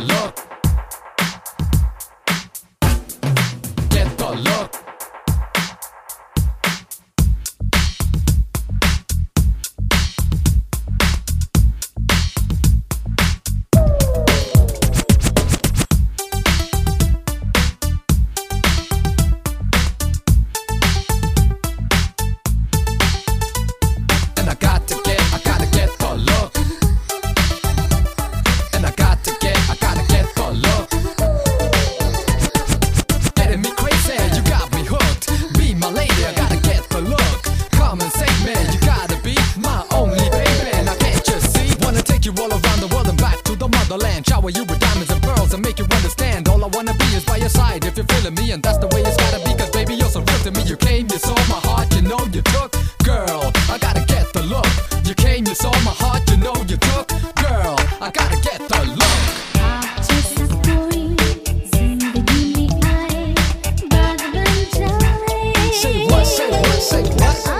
look. to me, and that's the way it's gotta be. Cause baby, you're so real to me. You came, you saw my heart, you know you took. Girl, I gotta get the look. You came, you saw my heart, you know you took. Girl, I gotta get the look. Say what, say what, say what?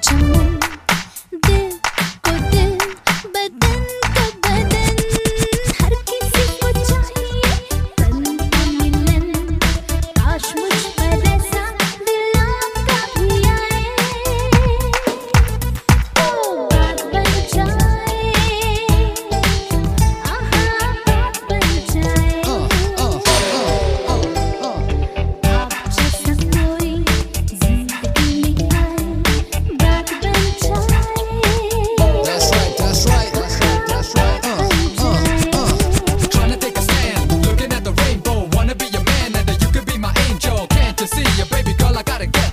Chamo I gotta get.